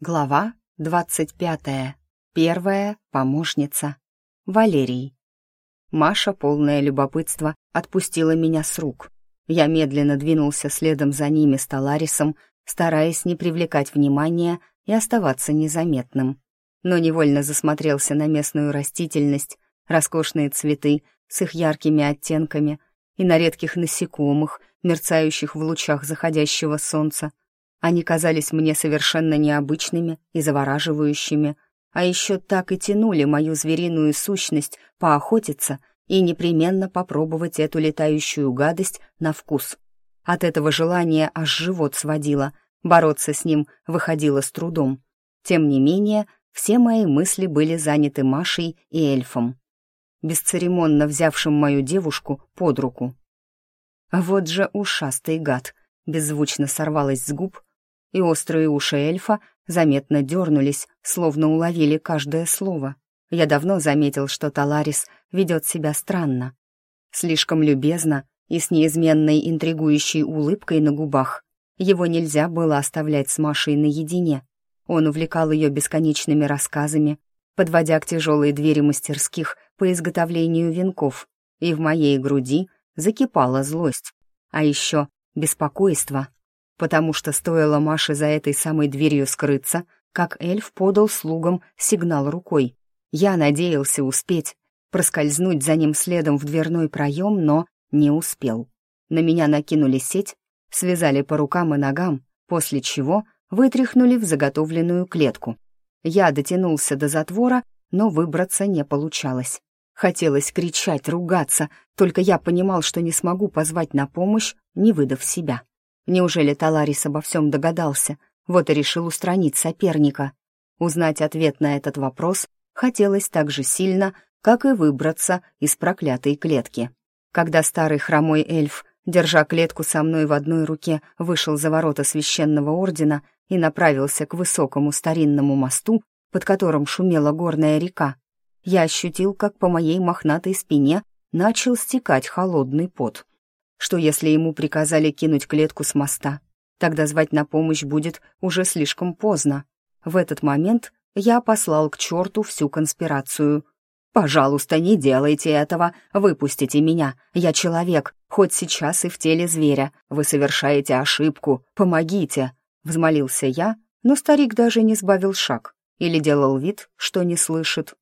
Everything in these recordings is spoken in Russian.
Глава двадцать пятая. Первая помощница. Валерий. Маша, полное любопытство, отпустила меня с рук. Я медленно двинулся следом за ними с Таларисом, стараясь не привлекать внимания и оставаться незаметным. Но невольно засмотрелся на местную растительность, роскошные цветы с их яркими оттенками и на редких насекомых, мерцающих в лучах заходящего солнца, они казались мне совершенно необычными и завораживающими, а еще так и тянули мою звериную сущность поохотиться и непременно попробовать эту летающую гадость на вкус. От этого желания аж живот сводило, бороться с ним выходило с трудом. Тем не менее, все мои мысли были заняты Машей и эльфом, бесцеремонно взявшим мою девушку под руку. Вот же ушастый гад, беззвучно сорвалась с губ, и острые уши эльфа заметно дернулись, словно уловили каждое слово. Я давно заметил, что Таларис ведет себя странно. Слишком любезно и с неизменной интригующей улыбкой на губах. Его нельзя было оставлять с Машей наедине. Он увлекал ее бесконечными рассказами, подводя к тяжелой двери мастерских по изготовлению венков, и в моей груди закипала злость. А еще беспокойство потому что стоило Маше за этой самой дверью скрыться, как эльф подал слугам сигнал рукой. Я надеялся успеть проскользнуть за ним следом в дверной проем, но не успел. На меня накинули сеть, связали по рукам и ногам, после чего вытряхнули в заготовленную клетку. Я дотянулся до затвора, но выбраться не получалось. Хотелось кричать, ругаться, только я понимал, что не смогу позвать на помощь, не выдав себя. Неужели Таларис обо всем догадался, вот и решил устранить соперника? Узнать ответ на этот вопрос хотелось так же сильно, как и выбраться из проклятой клетки. Когда старый хромой эльф, держа клетку со мной в одной руке, вышел за ворота священного ордена и направился к высокому старинному мосту, под которым шумела горная река, я ощутил, как по моей мохнатой спине начал стекать холодный пот — что если ему приказали кинуть клетку с моста, тогда звать на помощь будет уже слишком поздно. В этот момент я послал к черту всю конспирацию. «Пожалуйста, не делайте этого, выпустите меня, я человек, хоть сейчас и в теле зверя, вы совершаете ошибку, помогите!» Взмолился я, но старик даже не сбавил шаг или делал вид, что не слышит.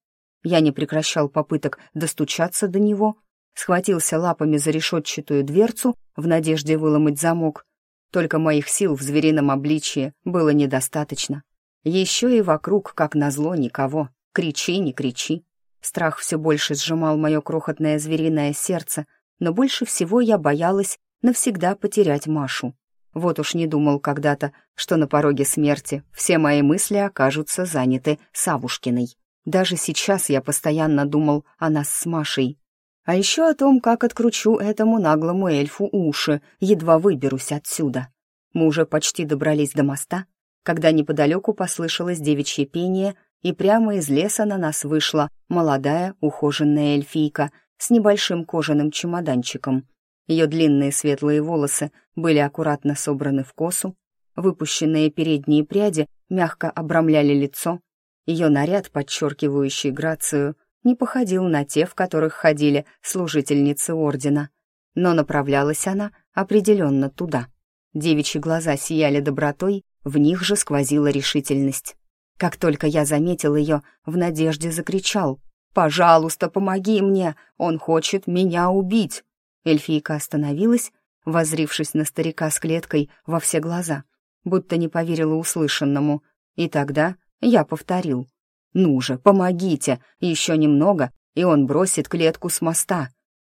Я не прекращал попыток достучаться до него, схватился лапами за решетчатую дверцу в надежде выломать замок. Только моих сил в зверином обличье было недостаточно. Еще и вокруг, как назло, никого. Кричи, не кричи. Страх все больше сжимал мое крохотное звериное сердце, но больше всего я боялась навсегда потерять Машу. Вот уж не думал когда-то, что на пороге смерти все мои мысли окажутся заняты Савушкиной. Даже сейчас я постоянно думал о нас с Машей, а еще о том, как откручу этому наглому эльфу уши, едва выберусь отсюда. Мы уже почти добрались до моста, когда неподалеку послышалось девичье пение, и прямо из леса на нас вышла молодая ухоженная эльфийка с небольшим кожаным чемоданчиком. Ее длинные светлые волосы были аккуратно собраны в косу, выпущенные передние пряди мягко обрамляли лицо, ее наряд, подчеркивающий грацию, не походил на те, в которых ходили служительницы ордена. Но направлялась она определенно туда. Девичьи глаза сияли добротой, в них же сквозила решительность. Как только я заметил ее, в надежде закричал «Пожалуйста, помоги мне! Он хочет меня убить!» Эльфийка остановилась, возрившись на старика с клеткой во все глаза, будто не поверила услышанному. И тогда я повторил «Ну же, помогите! Еще немного, и он бросит клетку с моста!»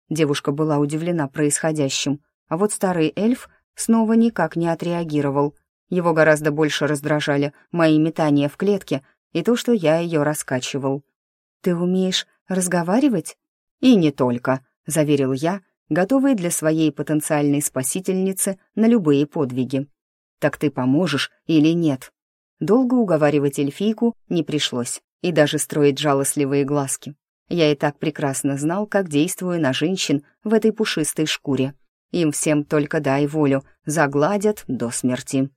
Девушка была удивлена происходящим, а вот старый эльф снова никак не отреагировал. Его гораздо больше раздражали мои метания в клетке и то, что я ее раскачивал. «Ты умеешь разговаривать?» «И не только», — заверил я, готовый для своей потенциальной спасительницы на любые подвиги. «Так ты поможешь или нет?» Долго уговаривать эльфийку не пришлось и даже строить жалостливые глазки. Я и так прекрасно знал, как действую на женщин в этой пушистой шкуре. Им всем только дай волю, загладят до смерти.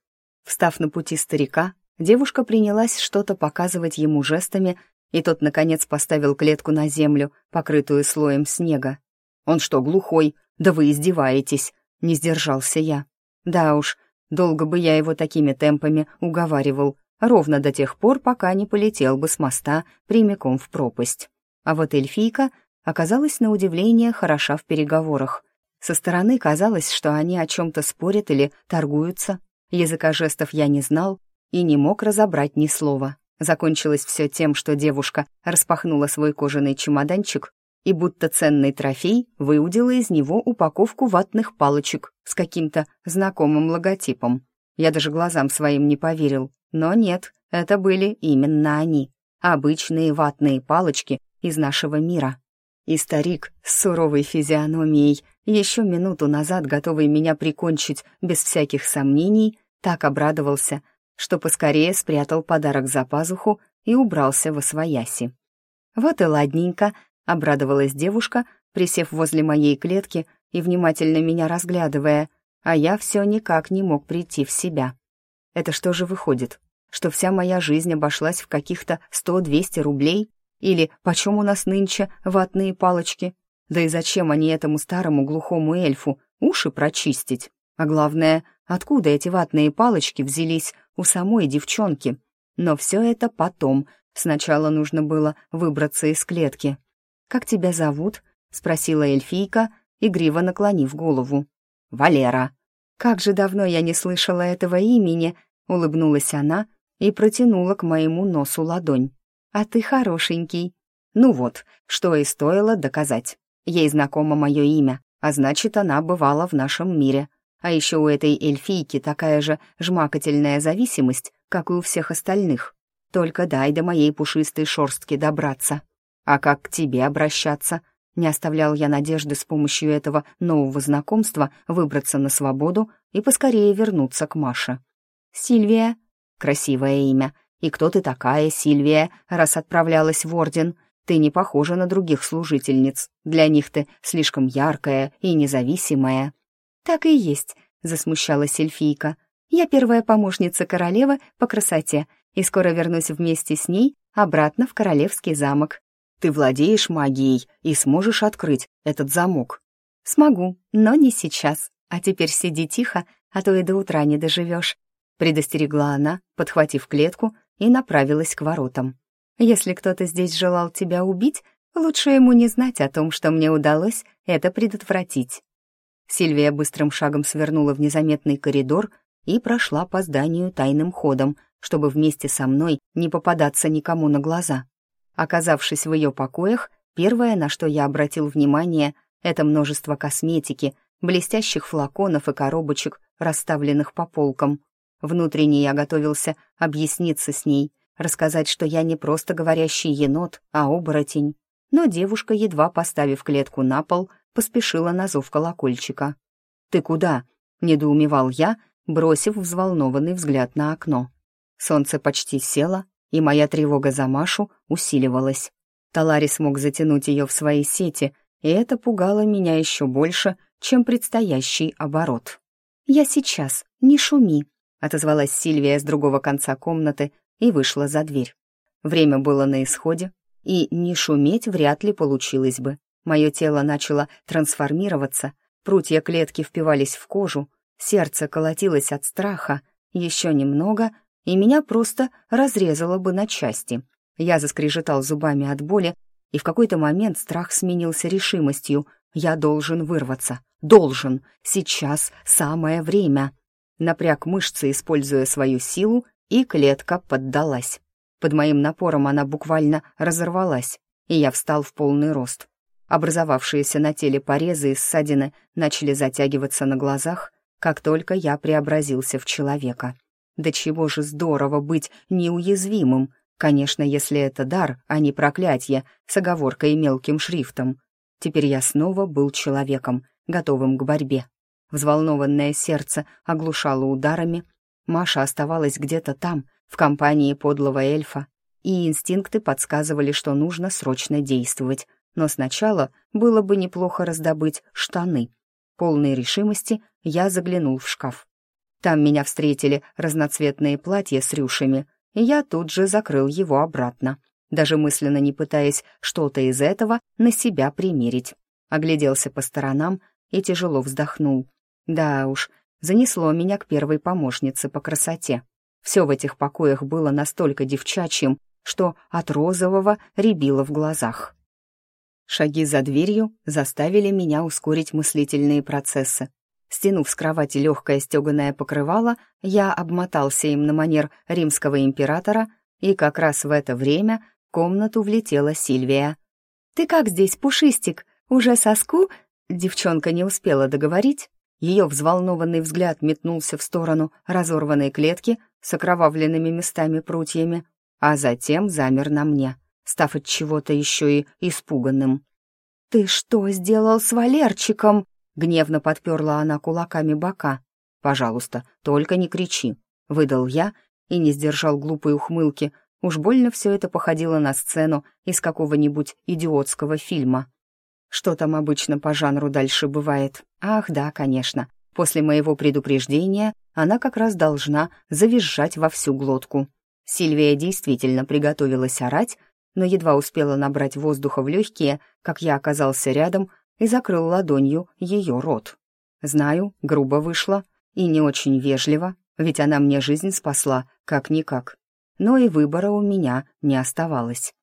Встав на пути старика, Девушка принялась что-то показывать ему жестами, и тот, наконец, поставил клетку на землю, покрытую слоем снега. «Он что, глухой? Да вы издеваетесь!» — не сдержался я. «Да уж, долго бы я его такими темпами уговаривал, ровно до тех пор, пока не полетел бы с моста прямиком в пропасть. А вот эльфийка оказалась на удивление хороша в переговорах. Со стороны казалось, что они о чем-то спорят или торгуются. Языка жестов я не знал и не мог разобрать ни слова. Закончилось все тем, что девушка распахнула свой кожаный чемоданчик и будто ценный трофей выудила из него упаковку ватных палочек с каким-то знакомым логотипом. Я даже глазам своим не поверил. Но нет, это были именно они. Обычные ватные палочки из нашего мира. И старик с суровой физиономией, еще минуту назад готовый меня прикончить без всяких сомнений, так обрадовался, что поскорее спрятал подарок за пазуху и убрался во свояси. «Вот и ладненько», — обрадовалась девушка, присев возле моей клетки и внимательно меня разглядывая, а я все никак не мог прийти в себя. Это что же выходит? Что вся моя жизнь обошлась в каких-то сто-двести рублей? Или почем у нас нынче ватные палочки? Да и зачем они этому старому глухому эльфу уши прочистить? А главное, откуда эти ватные палочки взялись у самой девчонки? Но все это потом. Сначала нужно было выбраться из клетки. «Как тебя зовут?» — спросила эльфийка, игриво наклонив голову. «Валера». «Как же давно я не слышала этого имени!» — улыбнулась она и протянула к моему носу ладонь. «А ты хорошенький». Ну вот, что и стоило доказать. Ей знакомо мое имя, а значит, она бывала в нашем мире. А еще у этой эльфийки такая же жмакательная зависимость, как и у всех остальных. Только дай до моей пушистой шорстки добраться. А как к тебе обращаться? Не оставлял я надежды с помощью этого нового знакомства выбраться на свободу и поскорее вернуться к Маше. «Сильвия», Красивое имя. И кто ты такая, Сильвия, раз отправлялась в Орден? Ты не похожа на других служительниц. Для них ты слишком яркая и независимая». «Так и есть», — засмущалась эльфийка. «Я первая помощница королевы по красоте, и скоро вернусь вместе с ней обратно в королевский замок». «Ты владеешь магией и сможешь открыть этот замок?» «Смогу, но не сейчас. А теперь сиди тихо, а то и до утра не доживешь предостерегла она, подхватив клетку и направилась к воротам. «Если кто-то здесь желал тебя убить, лучше ему не знать о том, что мне удалось это предотвратить». Сильвия быстрым шагом свернула в незаметный коридор и прошла по зданию тайным ходом, чтобы вместе со мной не попадаться никому на глаза. Оказавшись в ее покоях, первое, на что я обратил внимание, это множество косметики, блестящих флаконов и коробочек, расставленных по полкам. Внутренне я готовился объясниться с ней, рассказать, что я не просто говорящий енот, а оборотень. Но девушка, едва поставив клетку на пол, поспешила на зов колокольчика. «Ты куда?» — недоумевал я, бросив взволнованный взгляд на окно. Солнце почти село, и моя тревога за Машу усиливалась. Талари смог затянуть ее в свои сети, и это пугало меня еще больше, чем предстоящий оборот. «Я сейчас, не шуми», отозвалась Сильвия с другого конца комнаты и вышла за дверь. Время было на исходе, и не шуметь вряд ли получилось бы. Мое тело начало трансформироваться, прутья клетки впивались в кожу, сердце колотилось от страха, еще немного, и меня просто разрезало бы на части. Я заскрежетал зубами от боли, и в какой-то момент страх сменился решимостью. Я должен вырваться. Должен. Сейчас самое время напряг мышцы, используя свою силу, и клетка поддалась. Под моим напором она буквально разорвалась, и я встал в полный рост. Образовавшиеся на теле порезы и ссадины начали затягиваться на глазах, как только я преобразился в человека. Да чего же здорово быть неуязвимым, конечно, если это дар, а не проклятие, с оговоркой и мелким шрифтом. Теперь я снова был человеком, готовым к борьбе. Взволнованное сердце оглушало ударами. Маша оставалась где-то там, в компании подлого эльфа, и инстинкты подсказывали, что нужно срочно действовать. Но сначала было бы неплохо раздобыть штаны. Полной решимости я заглянул в шкаф. Там меня встретили разноцветные платья с рюшами, и я тут же закрыл его обратно, даже мысленно не пытаясь что-то из этого на себя примерить. Огляделся по сторонам и тяжело вздохнул. Да уж, занесло меня к первой помощнице по красоте. Все в этих покоях было настолько девчачьим, что от розового рябило в глазах. Шаги за дверью заставили меня ускорить мыслительные процессы. Стянув с кровати легкое стеганое покрывало, я обмотался им на манер римского императора, и как раз в это время в комнату влетела Сильвия. «Ты как здесь, Пушистик? Уже соску?» Девчонка не успела договорить. Ее взволнованный взгляд метнулся в сторону разорванной клетки с окровавленными местами прутьями, а затем замер на мне, став от чего-то еще и испуганным. «Ты что сделал с Валерчиком?» Гневно подперла она кулаками бока. «Пожалуйста, только не кричи», — выдал я и не сдержал глупой ухмылки. Уж больно все это походило на сцену из какого-нибудь идиотского фильма. Что там обычно по жанру дальше бывает? Ах, да, конечно. После моего предупреждения она как раз должна завизжать во всю глотку. Сильвия действительно приготовилась орать, но едва успела набрать воздуха в легкие, как я оказался рядом и закрыл ладонью ее рот. Знаю, грубо вышло и не очень вежливо, ведь она мне жизнь спасла, как-никак. Но и выбора у меня не оставалось.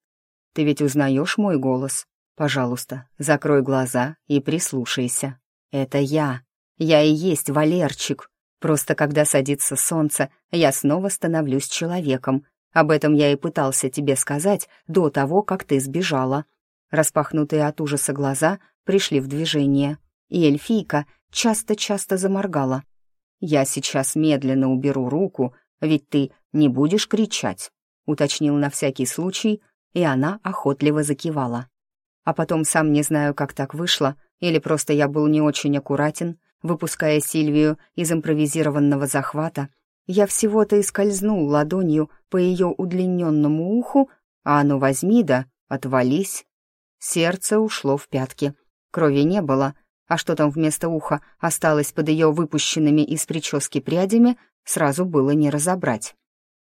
Ты ведь узнаешь мой голос? Пожалуйста, закрой глаза и прислушайся. Это я. Я и есть Валерчик. Просто когда садится солнце, я снова становлюсь человеком. Об этом я и пытался тебе сказать до того, как ты сбежала. Распахнутые от ужаса глаза пришли в движение, и эльфийка часто-часто заморгала. «Я сейчас медленно уберу руку, ведь ты не будешь кричать», уточнил на всякий случай, и она охотливо закивала. А потом сам не знаю, как так вышло, или просто я был не очень аккуратен, выпуская Сильвию из импровизированного захвата, я всего-то и скользнул ладонью по ее удлиненному уху, а оно возьми да отвались. Сердце ушло в пятки. Крови не было, а что там вместо уха осталось под ее выпущенными из прически прядями, сразу было не разобрать.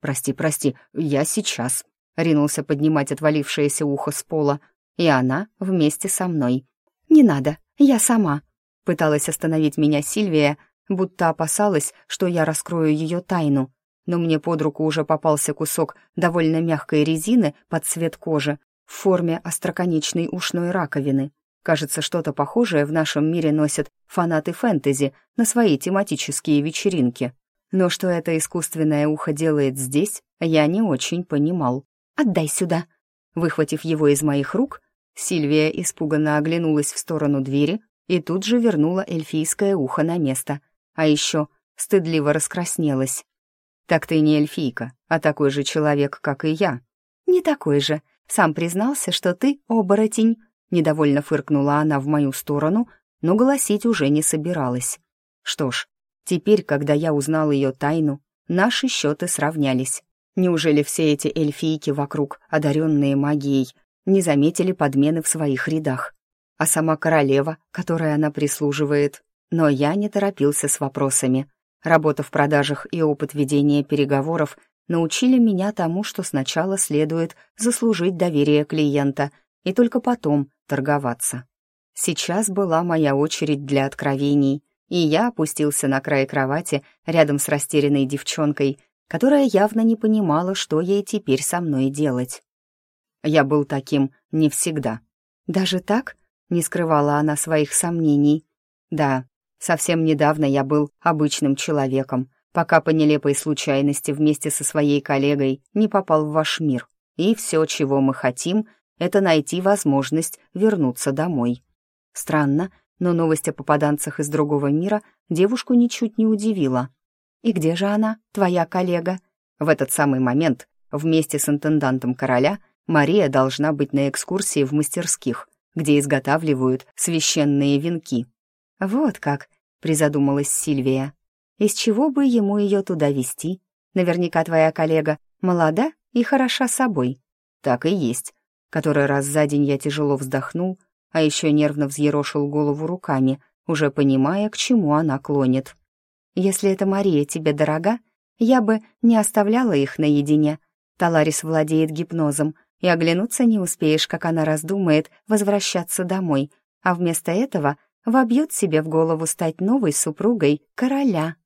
«Прости, прости, я сейчас», — ринулся поднимать отвалившееся ухо с пола, и она вместе со мной. «Не надо, я сама», — пыталась остановить меня Сильвия, будто опасалась, что я раскрою ее тайну. Но мне под руку уже попался кусок довольно мягкой резины под цвет кожи, в форме остроконечной ушной раковины. Кажется, что-то похожее в нашем мире носят фанаты фэнтези на свои тематические вечеринки. Но что это искусственное ухо делает здесь, я не очень понимал. «Отдай сюда!» Выхватив его из моих рук, Сильвия испуганно оглянулась в сторону двери и тут же вернула эльфийское ухо на место. А еще стыдливо раскраснелась. «Так ты не эльфийка, а такой же человек, как и я». «Не такой же», сам признался, что ты оборотень». Недовольно фыркнула она в мою сторону, но голосить уже не собиралась. Что ж, теперь, когда я узнал ее тайну, наши счеты сравнялись. Неужели все эти эльфийки вокруг, одаренные магией, не заметили подмены в своих рядах? А сама королева, которой она прислуживает? Но я не торопился с вопросами. Работа в продажах и опыт ведения переговоров научили меня тому, что сначала следует заслужить доверие клиента и только потом торговаться. Сейчас была моя очередь для откровений, и я опустился на край кровати рядом с растерянной девчонкой, которая явно не понимала, что ей теперь со мной делать. Я был таким не всегда. Даже так? Не скрывала она своих сомнений. Да, совсем недавно я был обычным человеком, пока по нелепой случайности вместе со своей коллегой не попал в ваш мир. И все, чего мы хотим, это найти возможность вернуться домой. Странно, но новость о попаданцах из другого мира девушку ничуть не удивила. «И где же она, твоя коллега?» В этот самый момент, вместе с интендантом короля, Мария должна быть на экскурсии в мастерских, где изготавливают священные венки. «Вот как», — призадумалась Сильвия. Из чего бы ему ее туда вести? Наверняка твоя коллега молода и хороша собой. Так и есть. Который раз за день я тяжело вздохнул, а еще нервно взъерошил голову руками, уже понимая, к чему она клонит. Если эта Мария тебе дорога, я бы не оставляла их наедине. Таларис владеет гипнозом, и оглянуться не успеешь, как она раздумает возвращаться домой, а вместо этого вобьет себе в голову стать новой супругой короля.